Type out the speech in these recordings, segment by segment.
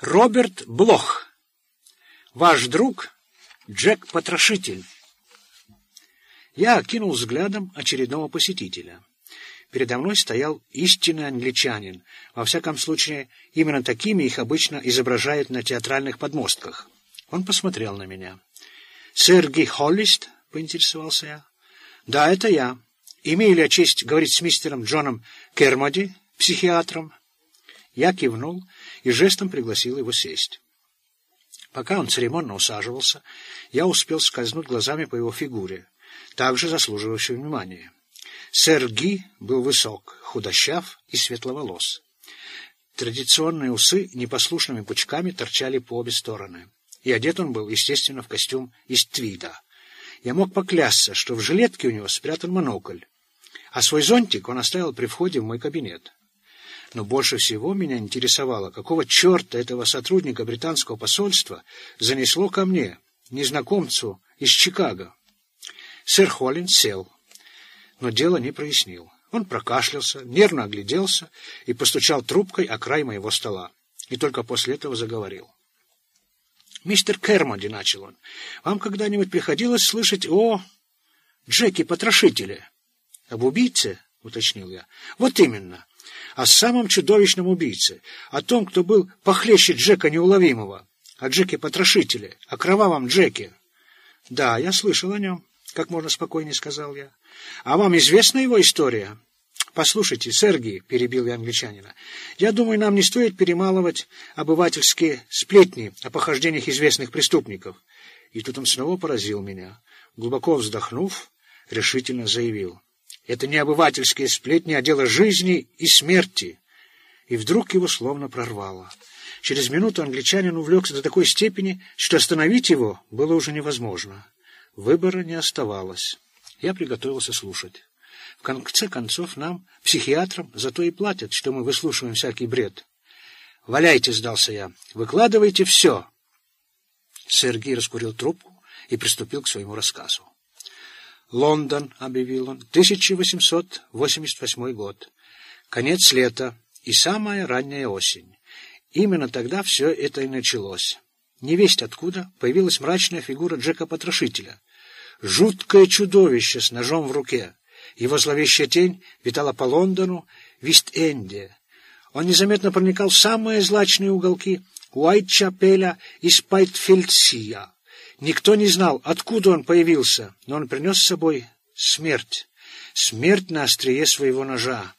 Роберт Блох. Ваш друг Джек-потрошитель. Я окинул взглядом очередного посетителя. Передо мной стоял истинный англичанин. Во всяком случае, именно такими их обычно изображают на театральных подмостках. Он посмотрел на меня. «Сергей Холлист?» — поинтересовался я. «Да, это я. Имею ли я честь говорить с мистером Джоном Кермоди, психиатром?» Я кивнул и жестом пригласил его сесть. Пока он церемонно усаживался, я успел скользнуть глазами по его фигуре, также заслуживающей внимания. Сэр Ги был высок, худощав и светловолос. Традиционные усы непослушными пучками торчали по обе стороны. И одет он был, естественно, в костюм из твида. Я мог поклясться, что в жилетке у него спрятан монокль, а свой зонтик он оставил при входе в мой кабинет. Но больше всего меня интересовало, какого черта этого сотрудника британского посольства занесло ко мне, незнакомцу из Чикаго. Сэр Холлин сел, но дело не прояснил. Он прокашлялся, нервно огляделся и постучал трубкой о край моего стола. И только после этого заговорил. «Мистер Кермоди», — начал он, — «вам когда-нибудь приходилось слышать о Джеке-потрошителе?» «Об убийце?» — уточнил я. «Вот именно о самом чудовищном убийце, о том, кто был похлеще Джека Неуловимого, о Джеке-потрошителе, о кровавом Джеке. — Да, я слышал о нем, — как можно спокойнее сказал я. — А вам известна его история? — Послушайте, Сергий, — перебил я англичанина, — я думаю, нам не стоит перемалывать обывательские сплетни о похождениях известных преступников. И тут он снова поразил меня. Глубоко вздохнув, решительно заявил. Это не обывательские сплетни, а дело жизни и смерти. И вдруг его словно прорвало. Через минуту англичанин увлекся до такой степени, что остановить его было уже невозможно. Выбора не оставалось. Я приготовился слушать. В конце концов, нам, психиатрам, зато и платят, что мы выслушиваем всякий бред. «Валяйте», — сдался я, — «выкладывайте все». Сергей раскурил трубку и приступил к своему рассказу. Лондон, объявил он, 1888 год. Конец лета и самая ранняя осень. Именно тогда все это и началось. Невесть откуда появилась мрачная фигура Джека-потрошителя. Жуткое чудовище с ножом в руке. Его зловещая тень витала по Лондону, Вист-Энде. Он незаметно проникал в самые злачные уголки Уайт-Чапеля и Спайтфельдсия. Никто не знал, откуда он появился, но он принес с собой смерть. Смерть на острие своего ножа.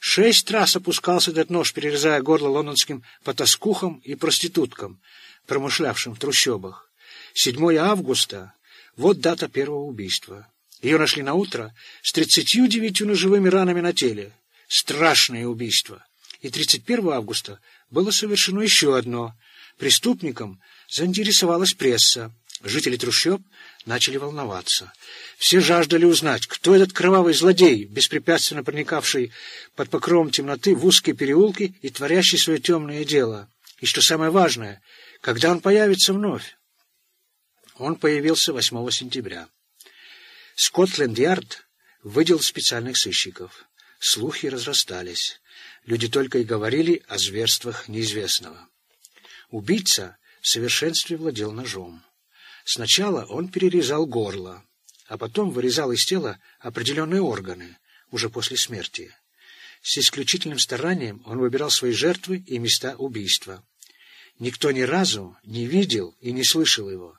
Шесть раз опускался этот нож, перерезая горло лондонским потаскухам и проституткам, промышлявшим в трущобах. 7 августа — вот дата первого убийства. Ее нашли на утро с тридцатью девятью ножевыми ранами на теле. Страшное убийство. И 31 августа было совершено еще одно. Преступником Заинтересовалась пресса. Жители трущоб начали волноваться. Все жаждали узнать, кто этот кровавый злодей, беспрепятственно проникавший под покровом темноты в узкие переулки и творящий свое темное дело. И что самое важное, когда он появится вновь. Он появился 8 сентября. Скотленд-Ярд выделил специальных сыщиков. Слухи разрастались. Люди только и говорили о зверствах неизвестного. Убийца совершенстве владел ножом. Сначала он перерезал горло, а потом вырезал из тела определенные органы, уже после смерти. С исключительным старанием он выбирал свои жертвы и места убийства. Никто ни разу не видел и не слышал его,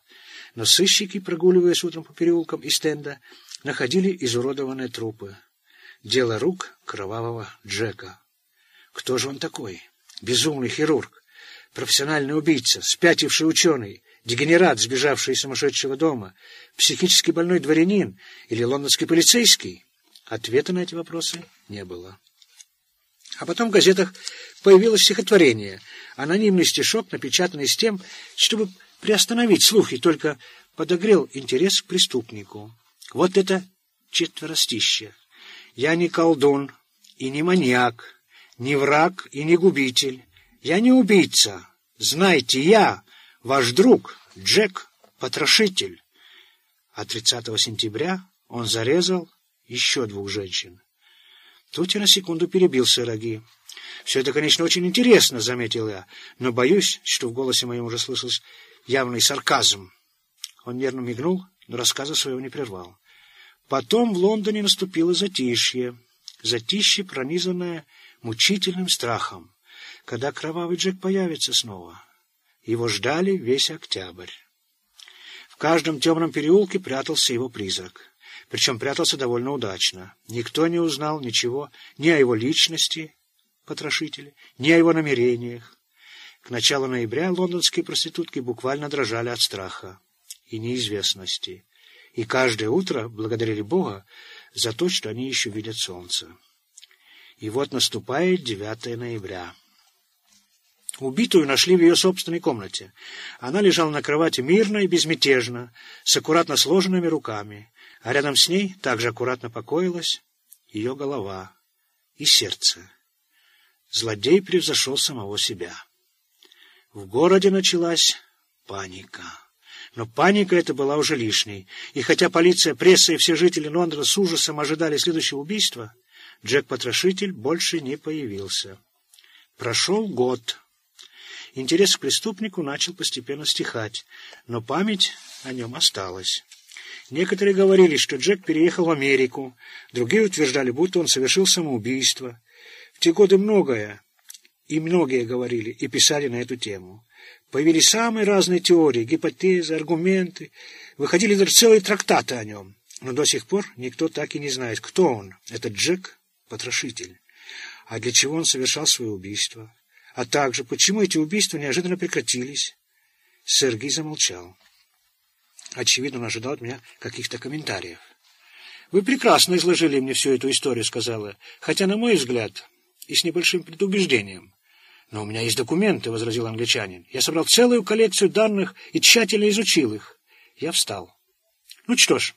но сыщики, прогуливаясь утром по переулкам и стенда, находили изуродованные трупы. Дело рук кровавого Джека. Кто же он такой? Безумный хирург, профессиональный убийца, спятивший ученый, дегенерат, сбежавший из сумасшедшего дома, психически больной дворянин или лондонский полицейский? Ответа на эти вопросы не было. А потом в газетах появилось стихотворение, анонимный стишок, напечатанный с тем, чтобы приостановить слухи, только подогрел интерес к преступнику. Вот это четверостище. Я не колдун и не маньяк, не враг и не губитель. Я не убийца. Знайте, я ваш друг Джек Потрошитель. А 30 сентября он зарезал еще двух женщин. Тут я на секунду перебил сыроги. «Все это, конечно, очень интересно», — заметил я, «но боюсь, что в голосе моем уже слышался явный сарказм». Он нервно мигнул, но рассказа своего не прервал. Потом в Лондоне наступило затишье, затишье, пронизанное мучительным страхом, когда кровавый Джек появится снова. Его ждали весь октябрь. В каждом темном переулке прятался его призрак. Причем прятался довольно удачно. Никто не узнал ничего ни о его личности, потрошителе, ни о его намерениях. К началу ноября лондонские проститутки буквально дрожали от страха и неизвестности, и каждое утро благодарили Бога за то, что они еще видят солнце. И вот наступает 9 ноября. Убитую нашли в ее собственной комнате. Она лежала на кровати мирно и безмятежно, с аккуратно сложенными руками, а рядом с ней также аккуратно покоилась ее голова и сердце. Злодей превзошел самого себя. В городе началась паника. Но паника эта была уже лишней, и хотя полиция, пресса и все жители Лондона с ужасом ожидали следующего убийства, Джек-потрошитель больше не появился. Прошел год. Интерес к преступнику начал постепенно стихать, но память о нем осталась. Некоторые говорили, что Джек переехал в Америку, другие утверждали, будто он совершил самоубийство. В те годы многое, и многие говорили и писали на эту тему. Появились самые разные теории, гипотезы, аргументы, выходили даже целые трактаты о нем. Но до сих пор никто так и не знает, кто он, этот Джек, потрошитель, а для чего он совершал свое убийство а также почему эти убийства неожиданно прекратились. Сергей замолчал. Очевидно, он ожидал от меня каких-то комментариев. «Вы прекрасно изложили мне всю эту историю», — сказала, «хотя, на мой взгляд, и с небольшим предубеждением». «Но у меня есть документы», — возразил англичанин. «Я собрал целую коллекцию данных и тщательно изучил их». Я встал. «Ну что ж»,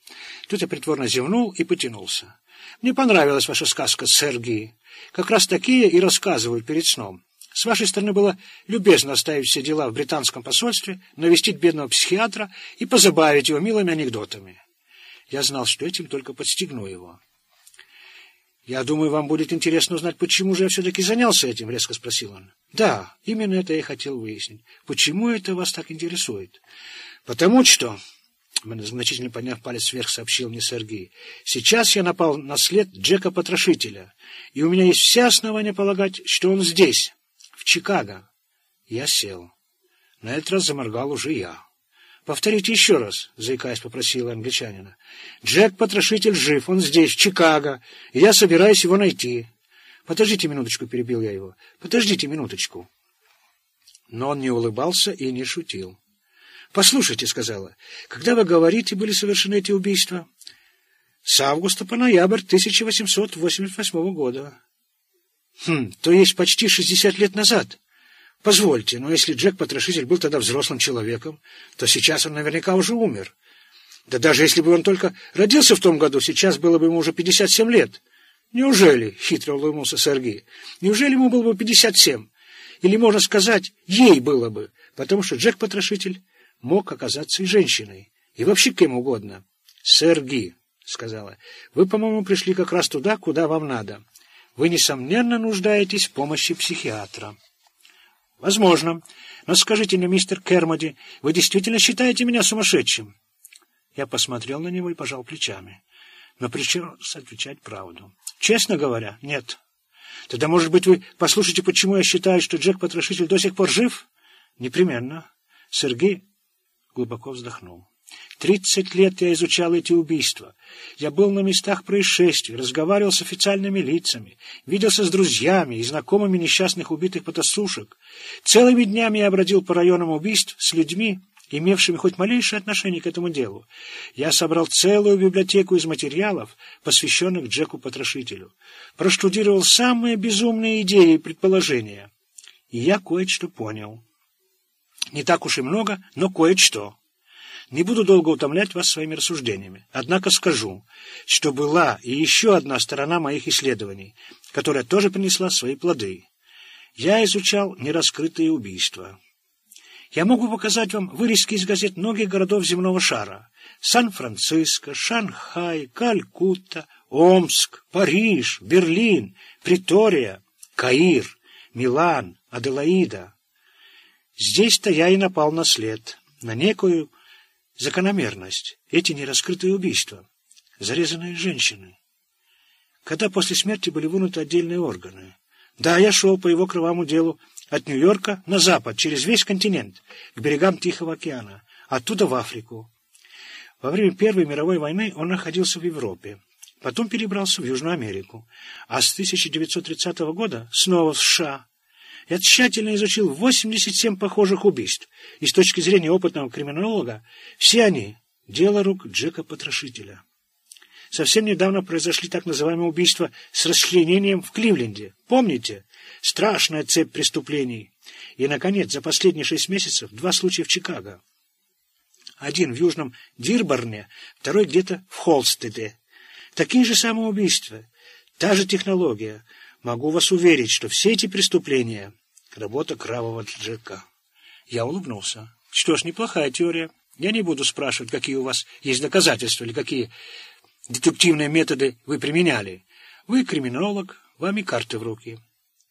тут я притворно зевнул и потянулся. «Мне понравилась ваша сказка, Сергей. Как раз такие и рассказывают перед сном. С вашей стороны было любезно оставить все дела в британском посольстве, навестить бедного психиатра и позабавить его милыми анекдотами. Я знал, что этим только подстегну его. «Я думаю, вам будет интересно узнать, почему же я все-таки занялся этим?» — резко спросил он. «Да, именно это я хотел выяснить. Почему это вас так интересует?» «Потому что...» — значительно подняв палец вверх, сообщил мне Сергей. «Сейчас я напал на след Джека-потрошителя, и у меня есть все основания полагать, что он здесь». Чикаго. Я сел. На этот раз заморгал уже я. «Повторите еще раз», — заикаясь, попросила англичанина. «Джек-потрошитель жив, он здесь, в Чикаго, и я собираюсь его найти». «Подождите минуточку», — перебил я его. «Подождите минуточку». Но он не улыбался и не шутил. «Послушайте», — сказала, — «когда вы говорите, были совершены эти убийства?» «С августа по ноябрь 1888 года». Хм, то есть почти шестьдесят лет назад. Позвольте, но если Джек-потрошитель был тогда взрослым человеком, то сейчас он наверняка уже умер. Да даже если бы он только родился в том году, сейчас было бы ему уже пятьдесят семь лет. Неужели, — хитро улыбнулся Сергей, — неужели ему было бы пятьдесят семь? Или, можно сказать, ей было бы, потому что Джек-потрошитель мог оказаться и женщиной, и вообще кем угодно. — Сергей, — сказала, — вы, по-моему, пришли как раз туда, куда вам надо. Вы, несомненно, нуждаетесь в помощи психиатра. Возможно. Но скажите мне, мистер Кермоди, вы действительно считаете меня сумасшедшим? Я посмотрел на него и пожал плечами. Но причем отвечать правду. Честно говоря, нет. Тогда, может быть, вы послушайте, почему я считаю, что Джек-потрошитель до сих пор жив? Непременно. Сергей глубоко вздохнул. Тридцать лет я изучал эти убийства. Я был на местах происшествий, разговаривал с официальными лицами, виделся с друзьями и знакомыми несчастных убитых потасушек. Целыми днями я бродил по районам убийств с людьми, имевшими хоть малейшее отношение к этому делу. Я собрал целую библиотеку из материалов, посвященных Джеку-потрошителю. Проштудировал самые безумные идеи и предположения. И я кое-что понял. Не так уж и много, но кое-что. Не буду долго утомлять вас своими рассуждениями. Однако скажу, что была и еще одна сторона моих исследований, которая тоже принесла свои плоды. Я изучал нераскрытые убийства. Я могу показать вам вырезки из газет многих городов земного шара. Сан-Франциско, Шанхай, Калькутта, Омск, Париж, Берлин, Притория, Каир, Милан, Аделаида. Здесь-то я и напал на след, на некую закономерность. Эти нераскрытые убийства, зарезанные женщины. Когда после смерти были вынуты отдельные органы. Да, я шел по его кровавому делу от Нью-Йорка на запад, через весь континент, к берегам Тихого океана, оттуда в Африку. Во время Первой мировой войны он находился в Европе. Потом перебрался в Южную Америку. А с 1930 года снова в США. Я тщательно изучил 87 похожих убийств. И с точки зрения опытного криминолога, все они – дело рук Джека-потрошителя. Совсем недавно произошли так называемые убийства с расчленением в Кливленде. Помните? Страшная цепь преступлений. И, наконец, за последние шесть месяцев два случая в Чикаго. Один в южном Дирборне, второй где-то в Холстеде. Такие же самоубийства, та же технология. Могу вас уверить, что все эти преступления — работа кровавого Джека. Я улыбнулся. Что ж, неплохая теория. Я не буду спрашивать, какие у вас есть доказательства или какие детективные методы вы применяли. Вы криминолог, вам и карты в руки.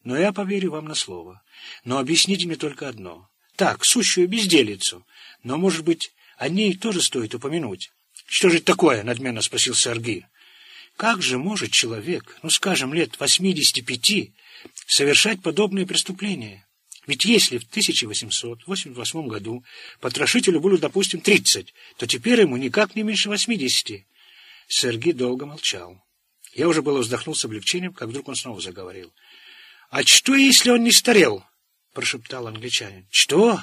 Но я поверю вам на слово. Но объясните мне только одно. Так, сущую безделицу. Но, может быть, о ней тоже стоит упомянуть. Что же это такое? Надменно спросил Сергей. Как же может человек, ну, скажем, лет 85, совершать подобные преступления? Ведь если в 1888 году потрошителю было, допустим, 30, то теперь ему никак не меньше 80. Сергей долго молчал. Я уже было вздохнул с облегчением, как вдруг он снова заговорил. «А что, если он не старел?» — прошептал англичанин. «Что?»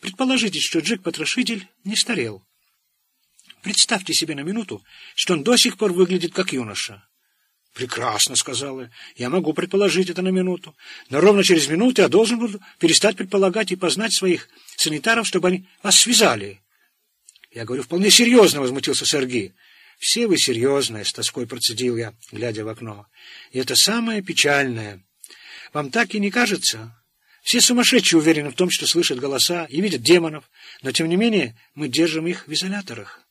Предположите, что Джек-потрошитель не старел. Представьте себе на минуту, что он до сих пор выглядит как юноша. «Прекрасно», — сказала. «Я могу предположить это на минуту. Но ровно через минуту я должен буду перестать предполагать и познать своих санитаров, чтобы они вас связали». «Я говорю вполне серьезно», — возмутился Сергей. «Все вы серьезные», — с тоской процедил я, глядя в окно. «И это самое печальное. Вам так и не кажется?» Все сумасшедшие уверены в том, что слышат голоса и видят демонов, но, тем не менее, мы держим их в изоляторах.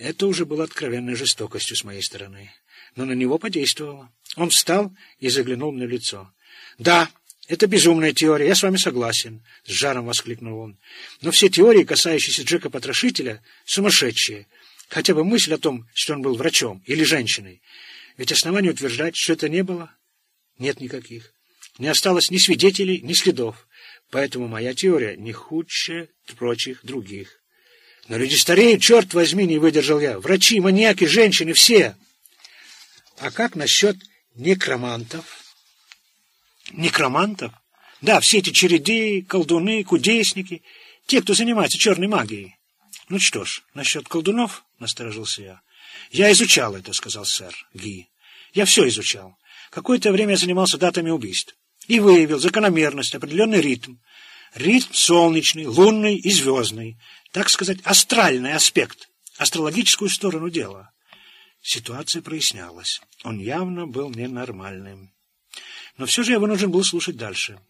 Это уже было откровенной жестокостью с моей стороны, но на него подействовало. Он встал и заглянул мне в лицо. «Да, это безумная теория, я с вами согласен», — с жаром воскликнул он. «Но все теории, касающиеся Джека-потрошителя, сумасшедшие. Хотя бы мысль о том, что он был врачом или женщиной. Ведь оснований утверждать, что это не было, нет никаких. Не осталось ни свидетелей, ни следов. Поэтому моя теория не худшая прочих других. Но люди стареют, черт возьми, не выдержал я. Врачи, маньяки, женщины, все. А как насчет некромантов? Некромантов? Да, все эти череды, колдуны, кудесники, те, кто занимается черной магией. Ну что ж, насчет колдунов, насторожился я. Я изучал это, сказал сэр Ги. Я все изучал. Какое-то время я занимался датами убийств и выявил закономерность, определенный ритм. Ритм солнечный, лунный и звездный, так сказать, астральный аспект, астрологическую сторону дела. Ситуация прояснялась. Он явно был ненормальным. Но все же я вынужден был слушать дальше.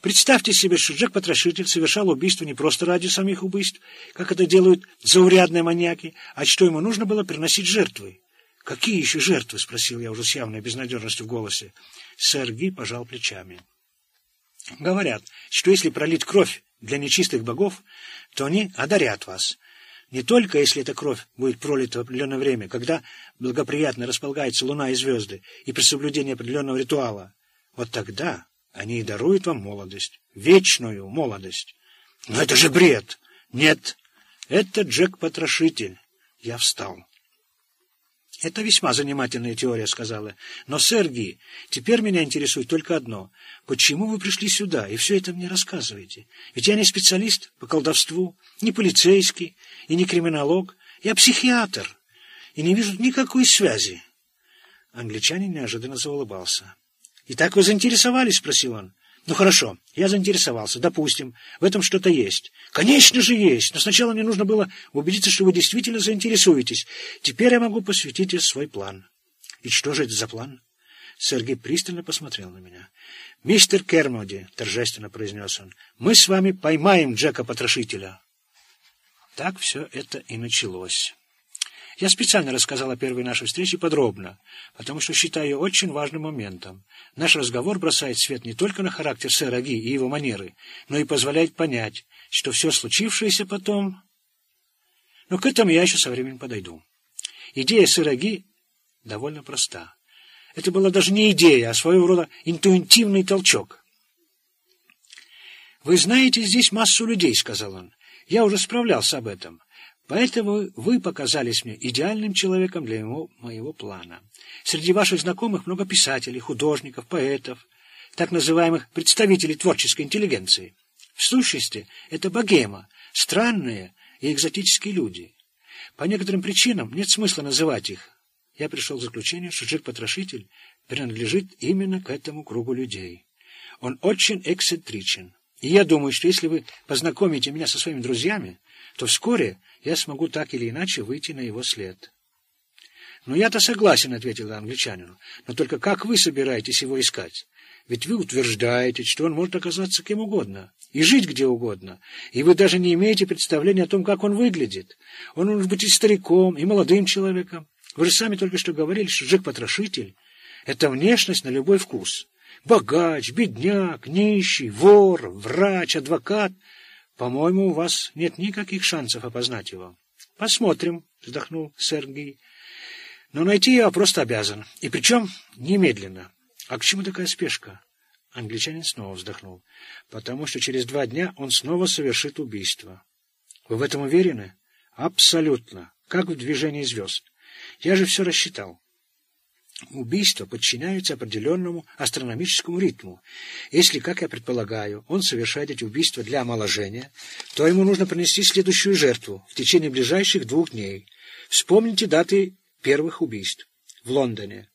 Представьте себе, что Джек-потрошитель совершал убийство не просто ради самих убийств, как это делают заурядные маньяки, а что ему нужно было приносить жертвы. «Какие еще жертвы?» — спросил я уже с явной безнадежностью в голосе. Сергий пожал плечами. Говорят, что если пролить кровь для нечистых богов, то они одарят вас. Не только если эта кровь будет пролита в определенное время, когда благоприятно располагаются луна и звезды, и при соблюдении определенного ритуала. Вот тогда они и даруют вам молодость, вечную молодость. Но это же бред! Нет, это Джек-потрошитель. Я встал. «Это весьма занимательная теория», — сказала. «Но, Сергий, теперь меня интересует только одно. Почему вы пришли сюда и все это мне рассказываете? Ведь я не специалист по колдовству, не полицейский и не криминолог. Я психиатр и не вижу никакой связи». Англичанин неожиданно заулыбался. «Итак вы заинтересовались?» — спросил он. Ну хорошо, я заинтересовался. Допустим, в этом что-то есть. Конечно же есть, но сначала мне нужно было убедиться, что вы действительно заинтересуетесь. Теперь я могу посвятить тебе свой план. И что же это за план? Сергей пристально посмотрел на меня. «Мистер Кермоди», — торжественно произнес он, — «мы с вами поймаем Джека-потрошителя». Так все это и началось. Я специально рассказал о первой нашей встрече подробно, потому что считаю ее очень важным моментом. Наш разговор бросает свет не только на характер сэра Ги и его манеры, но и позволяет понять, что все случившееся потом... Но к этому я еще со временем подойду. Идея сэра Ги довольно проста. Это была даже не идея, а своего рода интуитивный толчок. «Вы знаете здесь массу людей», — сказал он. «Я уже справлялся об этом. Поэтому вы показались мне идеальным человеком для моего, моего плана. Среди ваших знакомых много писателей, художников, поэтов, так называемых представителей творческой интеллигенции. В сущности, это богема, странные и экзотические люди. По некоторым причинам нет смысла называть их. Я пришел к заключению, что Джек-потрошитель принадлежит именно к этому кругу людей. Он очень эксцентричен. И я думаю, что если вы познакомите меня со своими друзьями, то вскоре я смогу так или иначе выйти на его след. «Ну, я-то согласен», — ответил англичанину. «Но только как вы собираетесь его искать? Ведь вы утверждаете, что он может оказаться кем угодно и жить где угодно, и вы даже не имеете представления о том, как он выглядит. Он может быть и стариком, и молодым человеком. Вы же сами только что говорили, что Джек-потрошитель — это внешность на любой вкус. Богач, бедняк, нищий, вор, врач, адвокат — по-моему, у вас нет никаких шансов опознать его. Посмотрим, вздохнул Сергей. Но найти я просто обязан. И причем немедленно. А к чему такая спешка? Англичанин снова вздохнул. Потому что через два дня он снова совершит убийство. Вы в этом уверены? Абсолютно. Как в движении звезд. Я же все рассчитал. Убийства подчиняются определенному астрономическому ритму. Если, как я предполагаю, он совершает эти убийства для омоложения, то ему нужно принести следующую жертву в течение ближайших двух дней. Вспомните даты первых убийств. В Лондоне.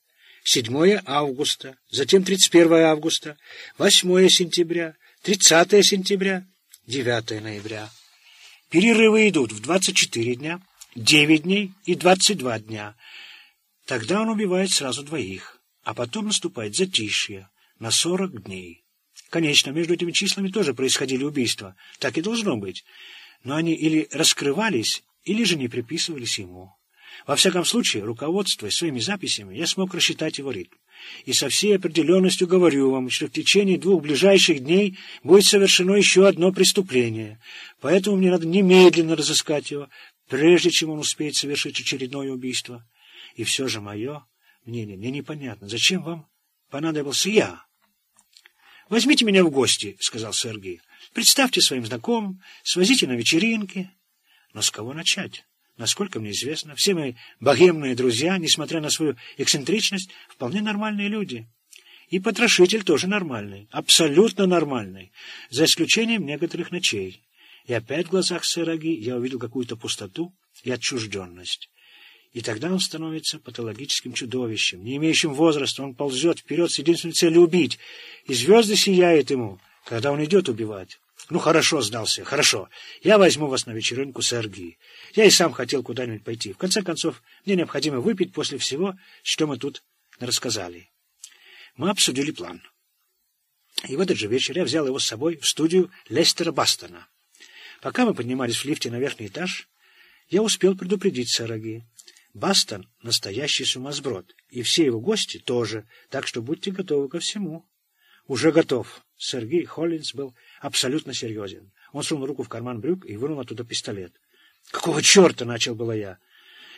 7 августа, затем 31 августа, 8 сентября, 30 сентября, 9 ноября. Перерывы идут в 24 дня, 9 дней и 22 дня – Тогда он убивает сразу двоих, а потом наступает затишье на сорок дней. Конечно, между этими числами тоже происходили убийства, так и должно быть, но они или раскрывались, или же не приписывались ему. Во всяком случае, руководствуясь своими записями, я смог рассчитать его ритм. И со всей определенностью говорю вам, что в течение двух ближайших дней будет совершено еще одно преступление. Поэтому мне надо немедленно разыскать его, прежде чем он успеет совершить очередное убийство. И все же мое мнение мне непонятно. Зачем вам понадобился я? «Возьмите меня в гости», — сказал Сергей. «Представьте своим знакомым, свозите на вечеринки». Но с кого начать? Насколько мне известно, все мои богемные друзья, несмотря на свою эксцентричность, вполне нормальные люди. И потрошитель тоже нормальный, абсолютно нормальный, за исключением некоторых ночей. И опять в глазах Сыроги я увидел какую-то пустоту и отчужденность. И тогда он становится патологическим чудовищем, не имеющим возраста. Он ползет вперед с единственной целью убить. И звезды сияют ему, когда он идет убивать. Ну, хорошо, сдался, хорошо. Я возьму вас на вечеринку с Эрги. Я и сам хотел куда-нибудь пойти. В конце концов, мне необходимо выпить после всего, что мы тут рассказали. Мы обсудили план. И в этот же вечер я взял его с собой в студию Лестера Бастона. Пока мы поднимались в лифте на верхний этаж, я успел предупредить Сараги. Бастон — настоящий сумасброд, и все его гости тоже, так что будьте готовы ко всему. Уже готов. Сергей Холлинс был абсолютно серьезен. Он сунул руку в карман брюк и вынул оттуда пистолет. «Какого черта?» — начал было я.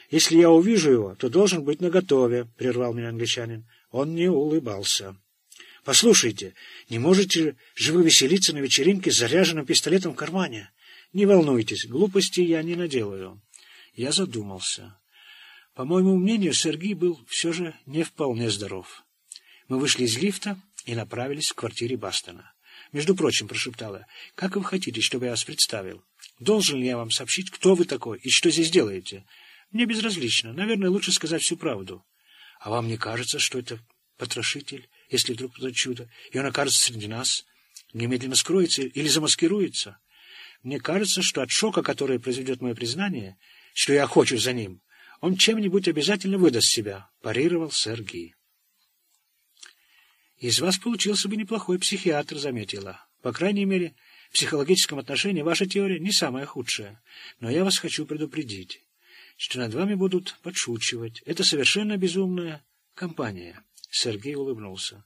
«Если я увижу его, то должен быть наготове», — прервал меня англичанин. Он не улыбался. «Послушайте, не можете же вы веселиться на вечеринке с заряженным пистолетом в кармане? Не волнуйтесь, глупости я не наделаю». Я задумался. По моему мнению, Сергей был все же не вполне здоров. Мы вышли из лифта и направились к квартире Бастона. «Между прочим», — прошептала, — «как вы хотите, чтобы я вас представил? Должен ли я вам сообщить, кто вы такой и что здесь делаете? Мне безразлично. Наверное, лучше сказать всю правду. А вам не кажется, что это потрошитель, если вдруг это чудо, и он окажется среди нас, немедленно скроется или замаскируется? Мне кажется, что от шока, который произведет мое признание, что я хочу за ним, он чем-нибудь обязательно выдаст себя, парировал сэр Ги. Из вас получился бы неплохой психиатр, заметила. По крайней мере, в психологическом отношении ваша теория не самая худшая. Но я вас хочу предупредить. что над вами будут подшучивать. Это совершенно безумная компания. Сергей улыбнулся.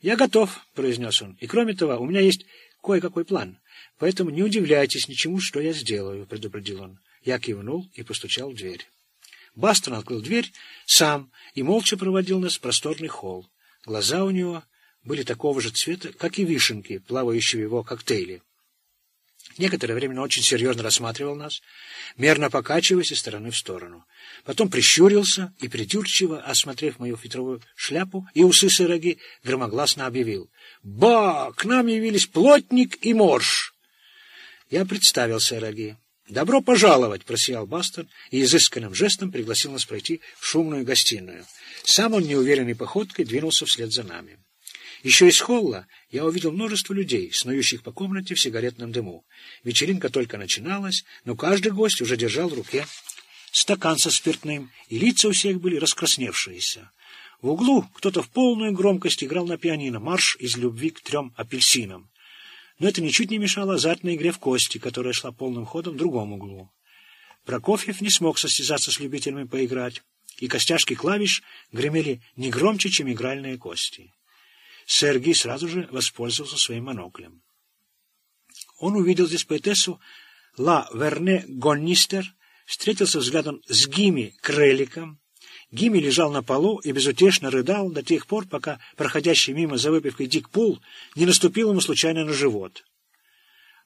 «Я готов», — произнес он. «И кроме того, у меня есть кое-какой план. Поэтому не удивляйтесь ничему, что я сделаю», — предупредил он. Я кивнул и постучал в дверь. Бастон открыл дверь сам и молча проводил нас в просторный холл. Глаза у него были такого же цвета, как и вишенки, плавающие в его коктейле. Некоторое время он очень серьезно рассматривал нас, мерно покачиваясь из стороны в сторону. Потом прищурился и, придирчиво осмотрев мою фетровую шляпу и усы сыроги, громогласно объявил. «Ба! К нам явились плотник и морж!» Я представил сыроги. «Добро пожаловать!» — просиял Бастон и изысканным жестом пригласил нас пройти в шумную гостиную. Сам он неуверенной походкой двинулся вслед за нами. Еще из холла я увидел множество людей, снующих по комнате в сигаретном дыму. Вечеринка только начиналась, но каждый гость уже держал в руке стакан со спиртным, и лица у всех были раскрасневшиеся. В углу кто-то в полную громкость играл на пианино марш из любви к трем апельсинам. Но это ничуть не мешало азартной игре в кости, которая шла полным ходом в другом углу. Прокофьев не смог состязаться с любителями поиграть, и костяшки клавиш гремели не громче, чем игральные кости. Сергий сразу же воспользовался своим моноклем. Он увидел здесь поэтессу Ла Верне Гоннистер, встретился взглядом с Гими Креликом. Гими лежал на полу и безутешно рыдал до тех пор, пока проходящий мимо за выпивкой Дик Пул не наступил ему случайно на живот.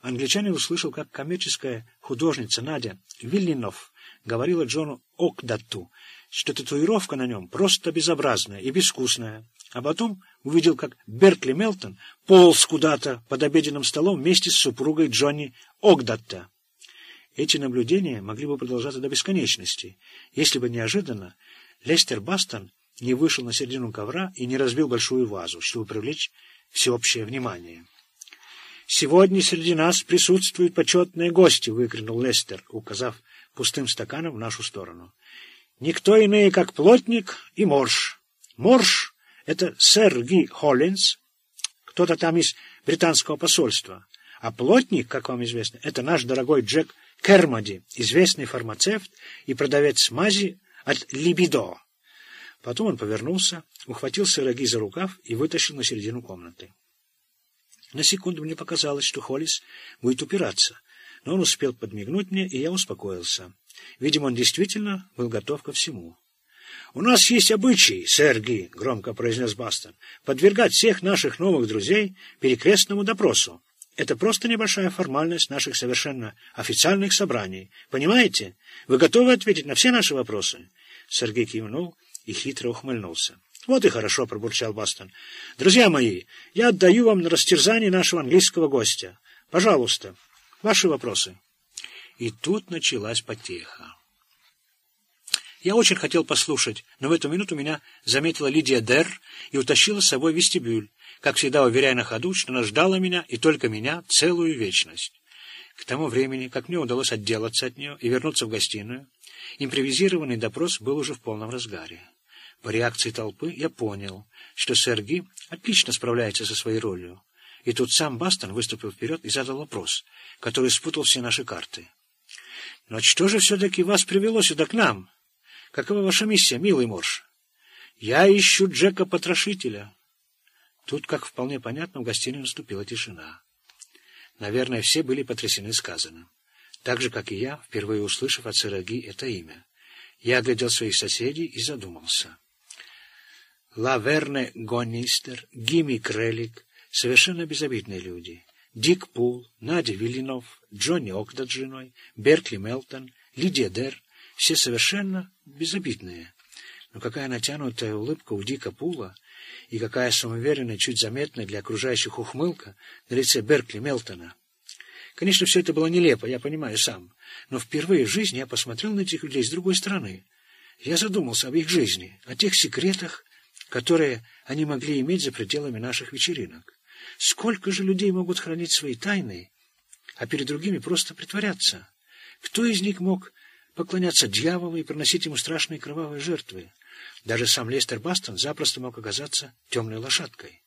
Англичанин услышал, как коммерческая художница Надя Вильнинов говорила Джону Окдатту, что татуировка на нем просто безобразная и безвкусная, а потом увидел, как Беркли Мелтон полз куда-то под обеденным столом вместе с супругой Джонни Огдатта. Эти наблюдения могли бы продолжаться до бесконечности, если бы неожиданно Лестер Бастон не вышел на середину ковра и не разбил большую вазу, чтобы привлечь всеобщее внимание. «Сегодня среди нас присутствуют почетные гости!» — выкрикнул Лестер, указав пустым стаканом в нашу сторону. «Никто иные, как плотник и морж. Морж это сэр Ги Холлинс, кто-то там из британского посольства. А плотник, как вам известно, это наш дорогой Джек Кермоди, известный фармацевт и продавец мази от Либидо. Потом он повернулся, ухватил сыроги за рукав и вытащил на середину комнаты. На секунду мне показалось, что Холлис будет упираться, но он успел подмигнуть мне, и я успокоился. Видимо, он действительно был готов ко всему. «У нас есть обычай, сэр Ги», — громко произнес Бастон, «подвергать всех наших новых друзей перекрестному допросу. Это просто небольшая формальность наших совершенно официальных собраний. Понимаете? Вы готовы ответить на все наши вопросы?» Сергей кивнул и хитро ухмыльнулся. «Вот и хорошо», — пробурчал Бастон. «Друзья мои, я отдаю вам на растерзание нашего английского гостя. Пожалуйста, ваши вопросы». И тут началась потеха. Я очень хотел послушать, но в эту минуту меня заметила Лидия Дерр и утащила с собой вестибюль, как всегда уверяя на ходу, что она ждала меня и только меня целую вечность. К тому времени, как мне удалось отделаться от нее и вернуться в гостиную, импровизированный допрос был уже в полном разгаре. По реакции толпы я понял, что Сергей отлично справляется со своей ролью. И тут сам Бастон выступил вперед и задал вопрос, который спутал все наши карты. «Но что же все-таки вас привело сюда к нам?» Какова ваша миссия, милый Морж? Я ищу Джека-потрошителя. Тут, как вполне понятно, в гостиной наступила тишина. Наверное, все были потрясены сказанным. Так же, как и я, впервые услышав от Сыроги это имя. Я оглядел своих соседей и задумался. Лаверне Гонистер, Гимми Крелик — совершенно безобидные люди. Дик Пул, Надя Вилинов, Джонни Окда с женой, Беркли Мелтон, Лидия Дер — все совершенно безобидные. Но какая натянутая улыбка у Дика Пула и какая самоуверенная, чуть заметная для окружающих ухмылка на лице Беркли Мелтона. Конечно, все это было нелепо, я понимаю сам, но впервые в жизни я посмотрел на этих людей с другой стороны. Я задумался об их жизни, о тех секретах, которые они могли иметь за пределами наших вечеринок. Сколько же людей могут хранить свои тайны, а перед другими просто притворяться? Кто из них мог поклоняться дьяволу и приносить ему страшные кровавые жертвы. Даже сам Лестер Бастон запросто мог оказаться темной лошадкой.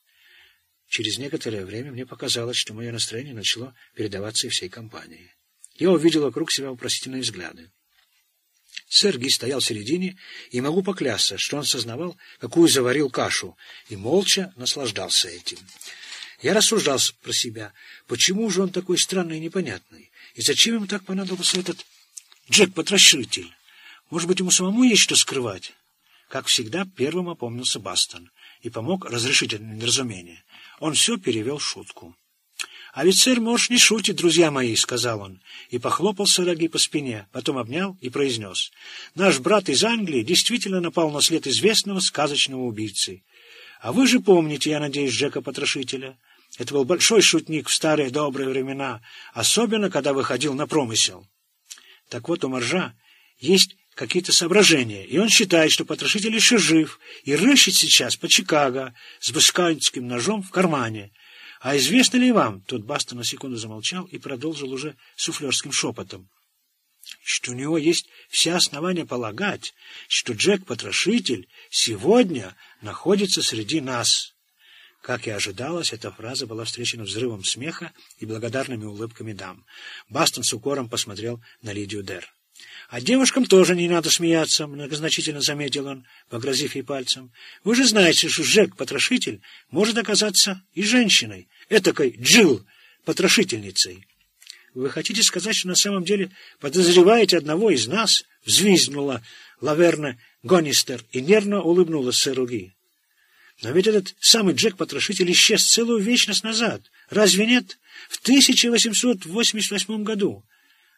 Через некоторое время мне показалось, что мое настроение начало передаваться и всей компании. Я увидел вокруг себя вопросительные взгляды. Сергий стоял в середине, и могу поклясться, что он сознавал, какую заварил кашу, и молча наслаждался этим. Я рассуждал про себя, почему же он такой странный и непонятный, и зачем ему так понадобился этот Джек-потрошитель. Может быть, ему самому есть что скрывать? Как всегда, первым опомнился Бастон и помог разрешить это недоразумение. Он все перевел в шутку. «А ведь Морш не шутит, друзья мои», — сказал он, и похлопал Сараги по спине, потом обнял и произнес. «Наш брат из Англии действительно напал на след известного сказочного убийцы. А вы же помните, я надеюсь, Джека-потрошителя. Это был большой шутник в старые добрые времена, особенно, когда выходил на промысел. Так вот, у Моржа есть какие-то соображения, и он считает, что потрошитель еще жив и рыщет сейчас по Чикаго с бусканским ножом в кармане. А известно ли вам, тут Баста на секунду замолчал и продолжил уже суфлерским шепотом, что у него есть все основания полагать, что Джек-потрошитель сегодня находится среди нас. Как и ожидалось, эта фраза была встречена взрывом смеха и благодарными улыбками дам. Бастон с укором посмотрел на Лидию Дер. «А девушкам тоже не надо смеяться», — многозначительно заметил он, погрозив ей пальцем. «Вы же знаете, что Жек-потрошитель может оказаться и женщиной, этакой Джилл, потрошительницей». «Вы хотите сказать, что на самом деле подозреваете одного из нас?» — взвизгнула Лаверна Гонистер и нервно улыбнулась сэру Ги. Но ведь этот самый Джек-потрошитель исчез целую вечность назад. Разве нет? В 1888 году. —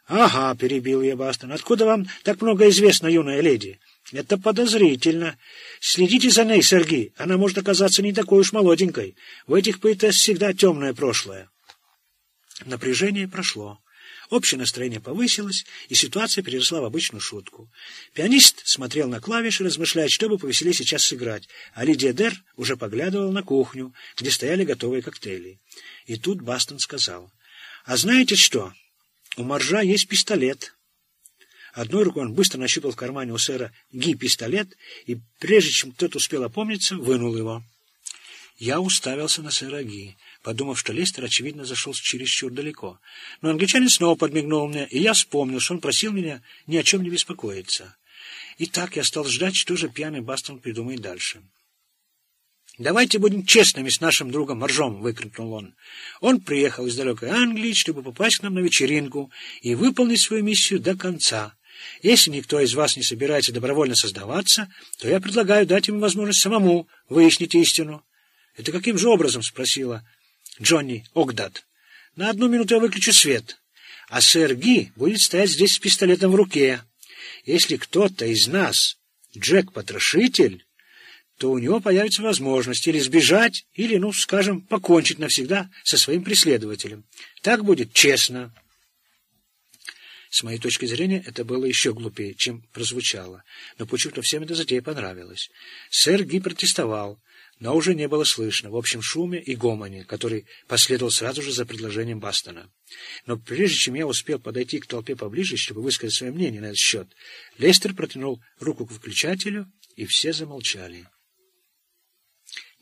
Ага, — перебил я Бастон. — Откуда вам так много известно, юная леди? — Это подозрительно. Следите за ней, Сергей. Она может оказаться не такой уж молоденькой. У этих поэтесс всегда темное прошлое. Напряжение прошло. Общее настроение повысилось, и ситуация переросла в обычную шутку. Пианист смотрел на клавиши, размышляя, что бы повеселее сейчас сыграть, а Лидия Дер уже поглядывала на кухню, где стояли готовые коктейли. И тут Бастон сказал, «А знаете что? У Маржа есть пистолет». Одной рукой он быстро нащупал в кармане у сэра Ги пистолет, и прежде чем тот успел опомниться, вынул его. Я уставился на сэра Ги подумав, что Лестер, очевидно, зашел чересчур далеко. Но англичанин снова подмигнул мне, и я вспомнил, что он просил меня ни о чем не беспокоиться. И так я стал ждать, что же пьяный Бастон придумает дальше. «Давайте будем честными с нашим другом Моржом!» — выкрикнул он. «Он приехал из далекой Англии, чтобы попасть к нам на вечеринку и выполнить свою миссию до конца. Если никто из вас не собирается добровольно создаваться, то я предлагаю дать ему возможность самому выяснить истину». «Это каким же образом?» — спросила Джонни Огдат. На одну минуту я выключу свет, а сэр Ги будет стоять здесь с пистолетом в руке. Если кто-то из нас Джек-потрошитель, то у него появится возможность или сбежать, или, ну, скажем, покончить навсегда со своим преследователем. Так будет честно. С моей точки зрения, это было еще глупее, чем прозвучало, но почему-то всем эта затея понравилась. Сэр Ги протестовал, но уже не было слышно в общем шуме и гомоне, который последовал сразу же за предложением Бастона. Но прежде чем я успел подойти к толпе поближе, чтобы высказать свое мнение на этот счет, Лестер протянул руку к выключателю, и все замолчали.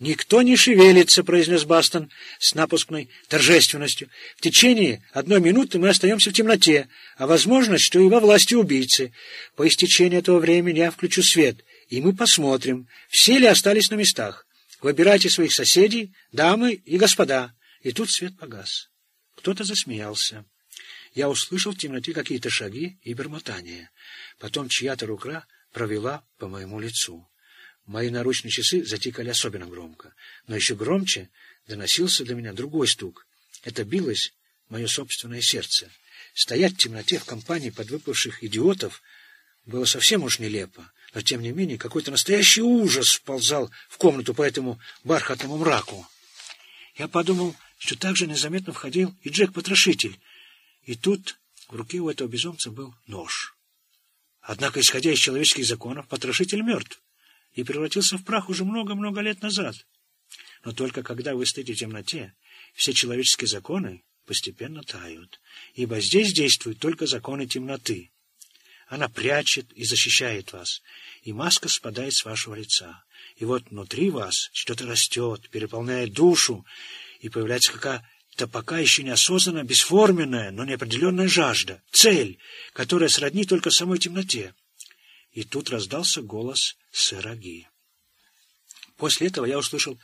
«Никто не шевелится», — произнес Бастон с напускной торжественностью. «В течение одной минуты мы остаемся в темноте, а возможно, что и во власти убийцы. По истечении этого времени я включу свет, и мы посмотрим, все ли остались на местах. Выбирайте своих соседей, дамы и господа. И тут свет погас. Кто-то засмеялся. Я услышал в темноте какие-то шаги и бормотания. Потом чья-то рука провела по моему лицу. Мои наручные часы затикали особенно громко. Но еще громче доносился до меня другой стук. Это билось мое собственное сердце. Стоять в темноте в компании подвыпавших идиотов было совсем уж нелепо но, тем не менее, какой-то настоящий ужас вползал в комнату по этому бархатному мраку. Я подумал, что так же незаметно входил и Джек-потрошитель, и тут в руке у этого безумца был нож. Однако, исходя из человеческих законов, потрошитель мертв и превратился в прах уже много-много лет назад. Но только когда вы стоите в темноте, все человеческие законы постепенно тают, ибо здесь действуют только законы темноты. Она прячет и защищает вас, и маска спадает с вашего лица. И вот внутри вас что-то растет, переполняет душу, и появляется какая-то пока еще неосознанная, бесформенная, но неопределенная жажда, цель, которая сродни только самой темноте. И тут раздался голос сэра Ги. После этого я услышал,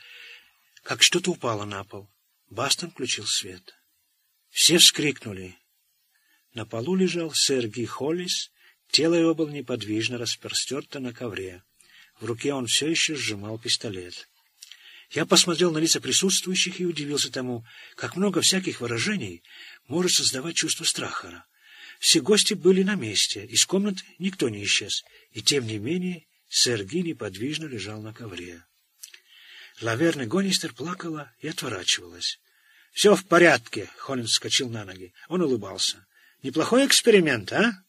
как что-то упало на пол. Бастон включил свет. Все вскрикнули. На полу лежал сэр Ги Холлис, тело его было неподвижно распростерто на ковре. В руке он все еще сжимал пистолет. Я посмотрел на лица присутствующих и удивился тому, как много всяких выражений может создавать чувство страха. Все гости были на месте, из комнаты никто не исчез, и тем не менее сэр Ги неподвижно лежал на ковре. Лаверна Гонистер плакала и отворачивалась. — Все в порядке, — Холлинс вскочил на ноги. Он улыбался. — Неплохой эксперимент, а?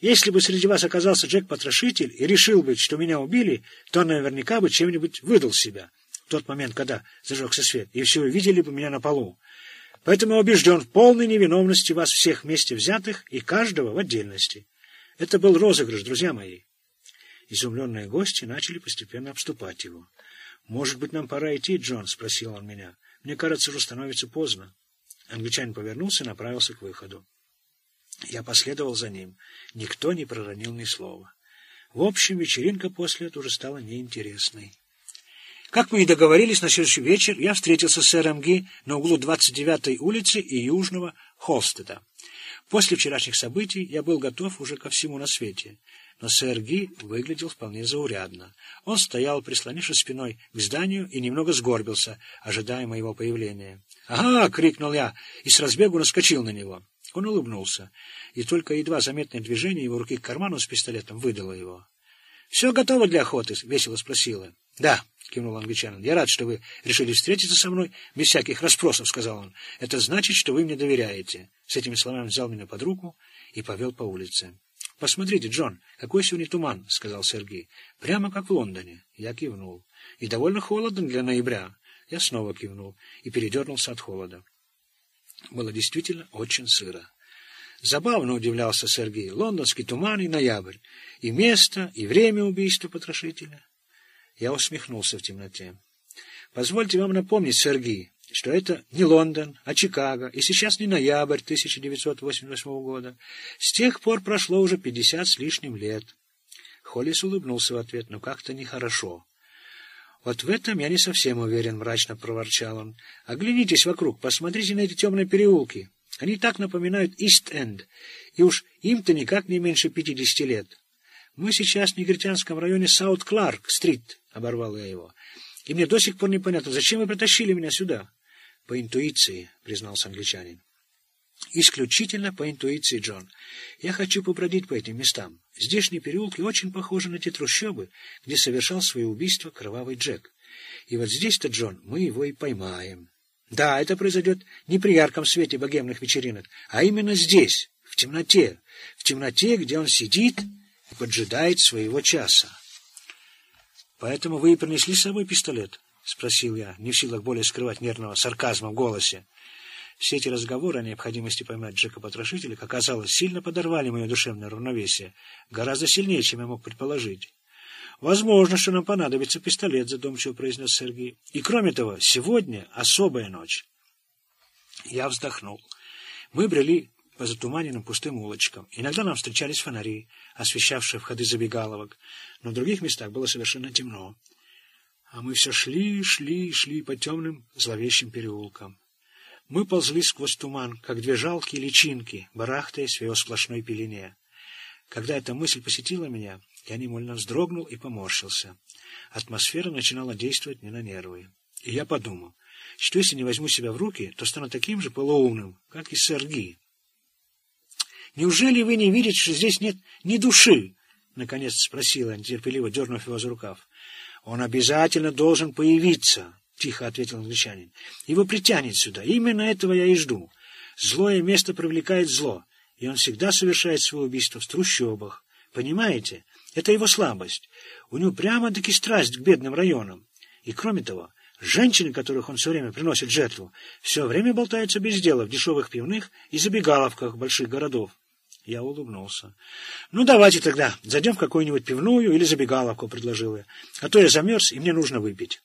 Если бы среди вас оказался Джек-потрошитель и решил бы, что меня убили, то наверняка бы чем-нибудь выдал себя в тот момент, когда зажегся свет, и все увидели бы меня на полу. Поэтому я убежден в полной невиновности вас всех вместе взятых и каждого в отдельности. Это был розыгрыш, друзья мои. Изумленные гости начали постепенно обступать его. «Может быть, нам пора идти, Джон?» — спросил он меня. «Мне кажется, уже становится поздно». Англичанин повернулся и направился к выходу. Я последовал за ним. Никто не проронил ни слова. В общем, вечеринка после этого уже стала неинтересной. Как мы и договорились, на следующий вечер я встретился с сэром Ги на углу 29-й улицы и Южного Холстеда. После вчерашних событий я был готов уже ко всему на свете, но сэр Ги выглядел вполне заурядно. Он стоял, прислонившись спиной к зданию, и немного сгорбился, ожидая моего появления. «Ага!» — крикнул я и с разбегу наскочил на него. Он улыбнулся, и только едва заметное движение его руки к карману с пистолетом выдало его. «Все готово для охоты?» — весело спросила. «Да», — кивнул англичанин. «Я рад, что вы решили встретиться со мной без всяких расспросов», — сказал он. «Это значит, что вы мне доверяете». С этими словами взял меня под руку и повел по улице. «Посмотрите, Джон, какой сегодня туман», — сказал Сергей. «Прямо как в Лондоне». Я кивнул. «И довольно холодно для ноября». Я снова кивнул и передернулся от холода. Было действительно очень сыро. Забавно удивлялся Сергей. Лондонский туман и ноябрь. И место, и время убийства потрошителя. Я усмехнулся в темноте. Позвольте вам напомнить, Сергей, что это не Лондон, а Чикаго, и сейчас не ноябрь 1988 года. С тех пор прошло уже пятьдесят с лишним лет. Холлис улыбнулся в ответ, но как-то нехорошо. «Вот в этом я не совсем уверен», — мрачно проворчал он. «Оглянитесь вокруг, посмотрите на эти темные переулки. Они так напоминают Ист-Энд, и уж им-то никак не меньше пятидесяти лет. Мы сейчас в негритянском районе Саут-Кларк-стрит», — оборвал я его. «И мне до сих пор непонятно, зачем вы притащили меня сюда?» «По интуиции», — признался англичанин. Исключительно по интуиции, Джон. Я хочу побродить по этим местам. Здешние переулки очень похожи на те трущобы, где совершал свое убийство кровавый Джек. И вот здесь-то, Джон, мы его и поймаем. Да, это произойдет не при ярком свете богемных вечеринок, а именно здесь, в темноте, в темноте, где он сидит поджидает своего часа. Поэтому вы и принесли с собой пистолет? — спросил я, не в силах более скрывать нервного сарказма в голосе. Все эти разговоры о необходимости поймать Джека-потрошителя, как оказалось, сильно подорвали мое душевное равновесие, гораздо сильнее, чем я мог предположить. «Возможно, что нам понадобится пистолет», — задумчиво произнес Сергей. «И кроме того, сегодня особая ночь». Я вздохнул. Мы брели по затуманенным пустым улочкам. Иногда нам встречались фонари, освещавшие входы забегаловок, но в других местах было совершенно темно. А мы все шли, шли, шли по темным зловещим переулкам. Мы ползли сквозь туман, как две жалкие личинки, барахтаясь в его сплошной пелене. Когда эта мысль посетила меня, я невольно вздрогнул и поморщился. Атмосфера начинала действовать мне на нервы. И я подумал, что если не возьму себя в руки, то стану таким же полоумным, как и сэр Ги. «Неужели вы не видите, что здесь нет ни души?» — наконец спросила, нетерпеливо дернув его за рукав. «Он обязательно должен появиться», — тихо ответил англичанин. «Его притянет сюда. Именно этого я и жду. Злое место привлекает зло, и он всегда совершает свое убийство в трущобах. Понимаете? Это его слабость. У него прямо-таки страсть к бедным районам. И кроме того, женщины, которых он все время приносит жертву, все время болтаются без дела в дешевых пивных и забегаловках больших городов. Я улыбнулся. «Ну, давайте тогда зайдем в какую-нибудь пивную или забегаловку», — предложил я. «А то я замерз, и мне нужно выпить».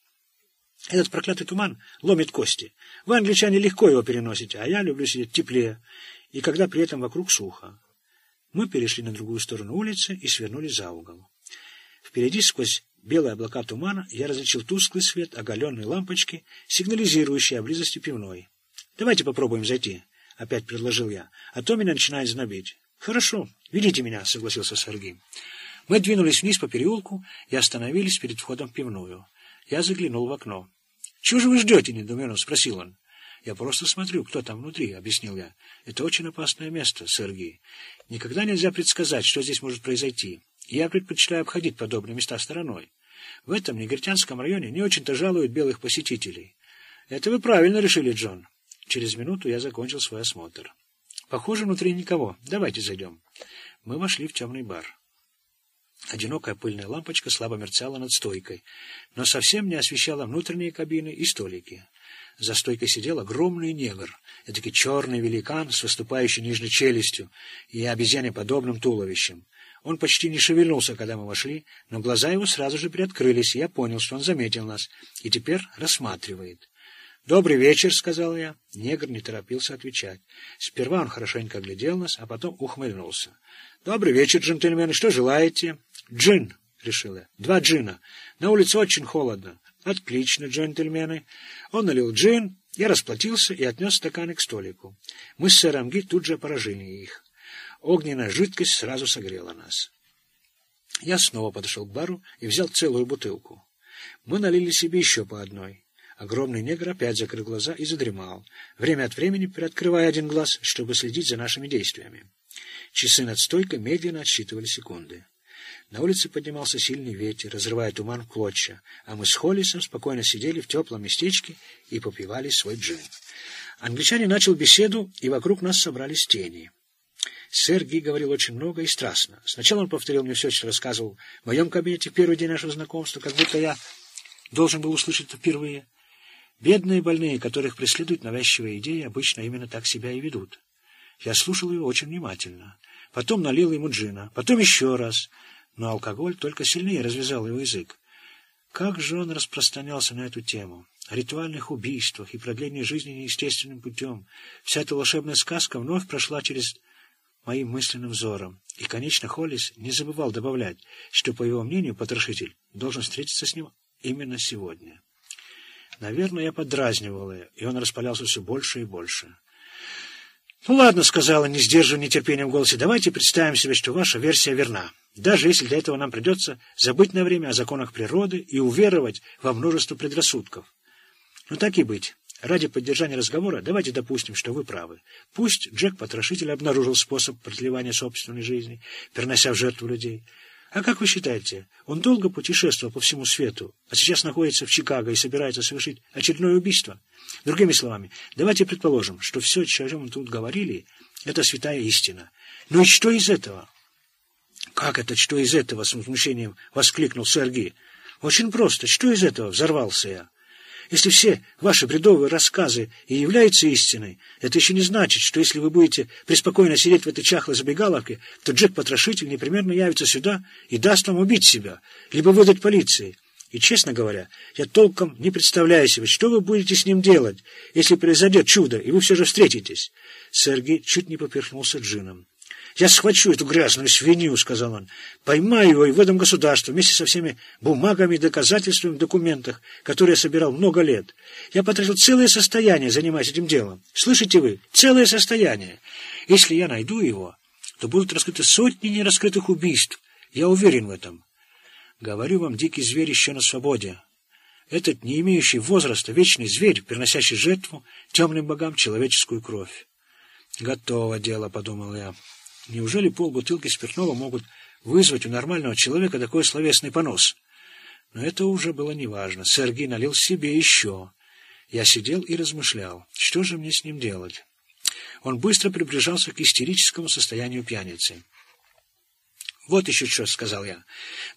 Этот проклятый туман ломит кости. Вы, англичане, легко его переносите, а я люблю сидеть теплее, и когда при этом вокруг сухо. Мы перешли на другую сторону улицы и свернули за угол. Впереди, сквозь белые облака тумана, я различил тусклый свет оголенной лампочки, сигнализирующей о близости пивной. «Давайте попробуем зайти», — опять предложил я, — «а то меня начинает знобить». «Хорошо, ведите меня», — согласился Сергей. Мы двинулись вниз по переулку и остановились перед входом в пивную. Я заглянул в окно. «Чего же вы ждете?» — недоуменно спросил он. «Я просто смотрю, кто там внутри», — объяснил я. «Это очень опасное место, Сергей. Никогда нельзя предсказать, что здесь может произойти. Я предпочитаю обходить подобные места стороной. В этом негритянском районе не очень-то жалуют белых посетителей». «Это вы правильно решили, Джон». Через минуту я закончил свой осмотр. «Похоже, внутри никого. Давайте зайдем». Мы вошли в темный бар. Одинокая пыльная лампочка слабо мерцала над стойкой, но совсем не освещала внутренние кабины и столики. За стойкой сидел огромный негр, этакий черный великан с выступающей нижней челюстью и обезьянеподобным туловищем. Он почти не шевельнулся, когда мы вошли, но глаза его сразу же приоткрылись, и я понял, что он заметил нас и теперь рассматривает. «Добрый вечер», — сказал я. Негр не торопился отвечать. Сперва он хорошенько оглядел нас, а потом ухмыльнулся. «Добрый вечер, джентльмены. Что желаете?» «Джин», — решил я. «Два джина. На улице очень холодно». «Отлично, джентльмены». Он налил джин, я расплатился и отнес стаканы к столику. Мы с сэром Ги тут же поражили их. Огненная жидкость сразу согрела нас. Я снова подошел к бару и взял целую бутылку. Мы налили себе еще по одной. Огромный негр опять закрыл глаза и задремал, время от времени приоткрывая один глаз, чтобы следить за нашими действиями. Часы над стойкой медленно отсчитывали секунды. На улице поднимался сильный ветер, разрывая туман в клочья, а мы с Холлисом спокойно сидели в теплом местечке и попивали свой джин. Англичанин начал беседу, и вокруг нас собрались тени. Сэр Ги говорил очень много и страстно. Сначала он повторил мне все, что рассказывал в моем кабинете в первый день нашего знакомства, как будто я должен был услышать это впервые. Бедные больные, которых преследуют навязчивые идеи, обычно именно так себя и ведут. Я слушал его очень внимательно. Потом налил ему джина, потом еще раз. Но алкоголь только сильнее развязал его язык. Как же он распространялся на эту тему? О ритуальных убийствах и продлении жизни неестественным путем. Вся эта волшебная сказка вновь прошла через моим мысленным взором. И, конечно, Холлис не забывал добавлять, что, по его мнению, потрошитель должен встретиться с ним именно сегодня. Наверное, я подразнивал ее, и он распалялся все больше и больше. «Ну ладно», — сказала, не сдерживая нетерпением в голосе, — «давайте представим себе, что ваша версия верна, даже если для этого нам придется забыть на время о законах природы и уверовать во множество предрассудков. Ну так и быть. Ради поддержания разговора давайте допустим, что вы правы. Пусть Джек-потрошитель обнаружил способ продлевания собственной жизни, перенося в жертву людей». А как вы считаете, он долго путешествовал по всему свету, а сейчас находится в Чикаго и собирается совершить очередное убийство? Другими словами, давайте предположим, что все, о чем тут говорили, это святая истина. Ну и что из этого? Как это, что из этого, с возмущением воскликнул Сергей. Очень просто, что из этого, взорвался я. Если все ваши бредовые рассказы и являются истиной, это еще не значит, что если вы будете преспокойно сидеть в этой чахлой забегаловке, то Джек-потрошитель непременно явится сюда и даст вам убить себя, либо выдать полиции. И, честно говоря, я толком не представляю себе, что вы будете с ним делать, если произойдет чудо, и вы все же встретитесь. Сергей чуть не поперхнулся джином. «Я схвачу эту грязную свинью», — сказал он, — «поймаю его и в этом государстве вместе со всеми бумагами и доказательствами в документах, которые я собирал много лет. Я потратил целое состояние, занимаясь этим делом. Слышите вы? Целое состояние. Если я найду его, то будут раскрыты сотни нераскрытых убийств. Я уверен в этом. Говорю вам, дикий зверь еще на свободе. Этот, не имеющий возраста, вечный зверь, приносящий жертву темным богам человеческую кровь. «Готово дело», — подумал я. Неужели полбутылки спиртного могут вызвать у нормального человека такой словесный понос? Но это уже было неважно. Сергей налил себе еще. Я сидел и размышлял, что же мне с ним делать. Он быстро приближался к истерическому состоянию пьяницы. «Вот еще что», — сказал я,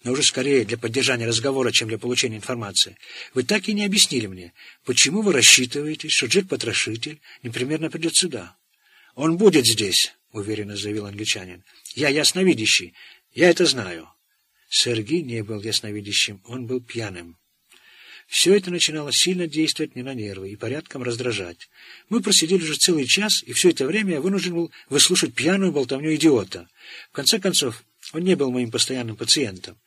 но уже скорее для поддержания разговора, чем для получения информации. «Вы так и не объяснили мне, почему вы рассчитываете, что Джек-потрошитель непременно придет сюда?» «Он будет здесь», — уверенно заявил англичанин. «Я ясновидящий. Я это знаю». Сергей не был ясновидящим, он был пьяным. Все это начинало сильно действовать мне на нервы и порядком раздражать. Мы просидели уже целый час, и все это время я вынужден был выслушать пьяную болтовню идиота. В конце концов, он не был моим постоянным пациентом.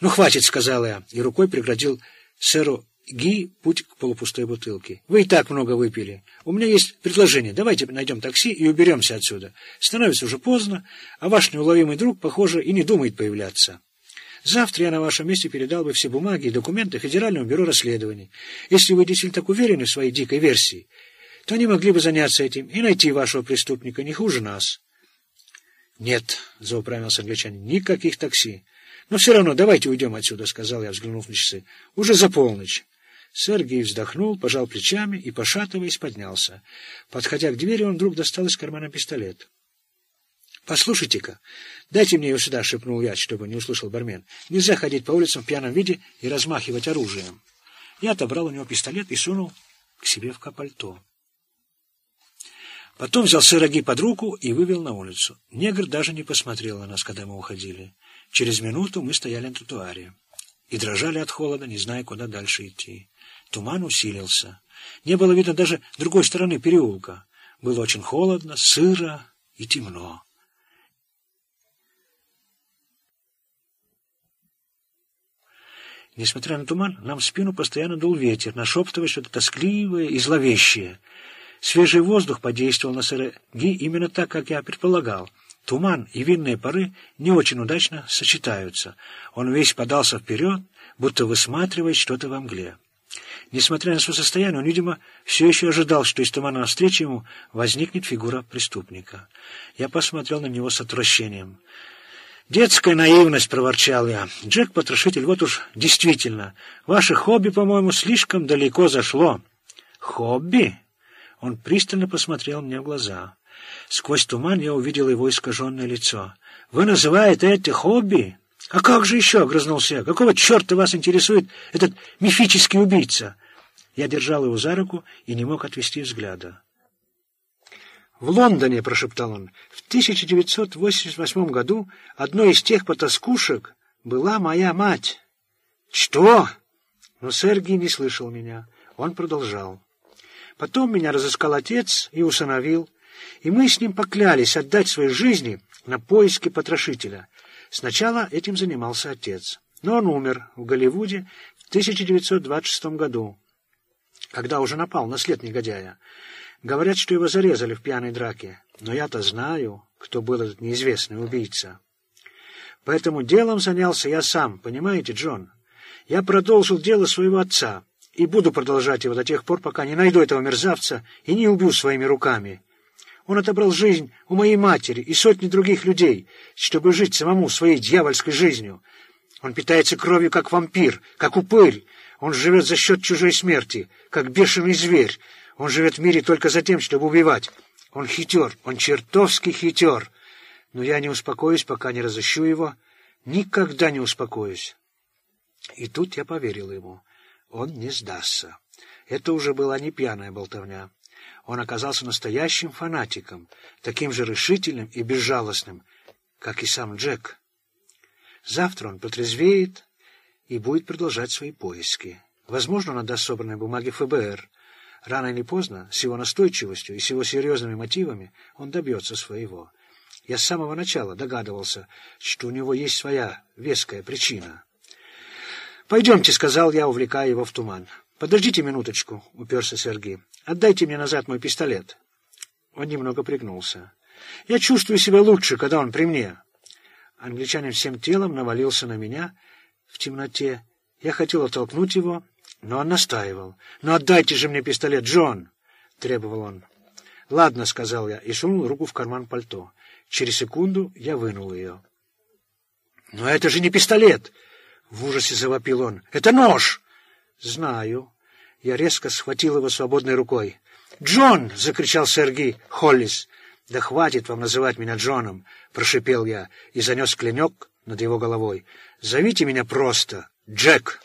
«Ну, хватит», — сказал я, и рукой преградил сэру Ги путь к полупустой бутылке. «Вы и так много выпили. У меня есть предложение. Давайте найдем такси и уберемся отсюда. Становится уже поздно, а ваш неуловимый друг, похоже, и не думает появляться». Завтра я на вашем месте передал бы все бумаги и документы Федеральному бюро расследований. Если вы действительно так уверены в своей дикой версии, то они могли бы заняться этим и найти вашего преступника не хуже нас. — Нет, — зауправился англичанин, — никаких такси. — Но все равно давайте уйдем отсюда, — сказал я, взглянув на часы. — Уже за полночь. Сергей вздохнул, пожал плечами и, пошатываясь, поднялся. Подходя к двери, он вдруг достал из кармана пистолет. «Послушайте-ка, дайте мне его сюда», — шепнул я, чтобы не услышал бармен. «Нельзя ходить по улицам в пьяном виде и размахивать оружием». Я отобрал у него пистолет и сунул к себе в капальто. Потом взял сыроги под руку и вывел на улицу. Негр даже не посмотрел на нас, когда мы уходили. Через минуту мы стояли на тротуаре и дрожали от холода, не зная, куда дальше идти. Туман усилился. Не было видно даже другой стороны переулка. Было очень холодно, сыро и темно. Несмотря на туман, нам в спину постоянно дул ветер, нашептывая что-то тоскливое и зловещее. Свежий воздух подействовал на Сыроги именно так, как я предполагал. Туман и винные пары не очень удачно сочетаются. Он весь подался вперед, будто высматривает что-то во мгле. Несмотря на свое состояние, он, видимо, все еще ожидал, что из тумана навстречу ему возникнет фигура преступника. Я посмотрел на него с отвращением. «Детская наивность», — проворчал я. «Джек-потрошитель, вот уж действительно, ваше хобби, по-моему, слишком далеко зашло». «Хобби?» Он пристально посмотрел мне в глаза. Сквозь туман я увидел его искаженное лицо. «Вы называете это хобби?» «А как же еще?» — огрызнулся я. «Какого черта вас интересует этот мифический убийца?» Я держал его за руку и не мог отвести взгляда. «В Лондоне», — прошептал он, — «в 1988 году одной из тех потаскушек была моя мать». «Что?» Но Сергий не слышал меня. Он продолжал. Потом меня разыскал отец и усыновил, и мы с ним поклялись отдать свои жизни на поиски потрошителя. Сначала этим занимался отец, но он умер в Голливуде в 1926 году, когда уже напал на след негодяя. Говорят, что его зарезали в пьяной драке, но я-то знаю, кто был этот неизвестный убийца. Поэтому делом занялся я сам, понимаете, Джон? Я продолжил дело своего отца и буду продолжать его до тех пор, пока не найду этого мерзавца и не убью своими руками. Он отобрал жизнь у моей матери и сотни других людей, чтобы жить самому своей дьявольской жизнью. Он питается кровью, как вампир, как упырь. Он живет за счет чужой смерти, как бешеный зверь. Он живет в мире только за тем, чтобы убивать. Он хитер, он чертовски хитер. Но я не успокоюсь, пока не разыщу его. Никогда не успокоюсь. И тут я поверил ему. Он не сдастся. Это уже была не пьяная болтовня. Он оказался настоящим фанатиком, таким же решительным и безжалостным, как и сам Джек. Завтра он протрезвеет и будет продолжать свои поиски. Возможно, он отдаст собранные бумаги ФБР — Рано или поздно, с его настойчивостью и с его серьезными мотивами, он добьется своего. Я с самого начала догадывался, что у него есть своя веская причина. «Пойдемте», — сказал я, увлекая его в туман. «Подождите минуточку», — уперся Сергей. «Отдайте мне назад мой пистолет». Он немного пригнулся. «Я чувствую себя лучше, когда он при мне». Англичанин всем телом навалился на меня в темноте. Я хотел оттолкнуть его, но он настаивал. «Ну отдайте же мне пистолет, Джон!» — требовал он. «Ладно», — сказал я и сунул руку в карман пальто. Через секунду я вынул ее. «Но это же не пистолет!» — в ужасе завопил он. «Это нож!» «Знаю». Я резко схватил его свободной рукой. «Джон!» — закричал Сергей Холлис. «Да хватит вам называть меня Джоном!» — прошипел я и занес клинок над его головой. «Зовите меня просто Джек!»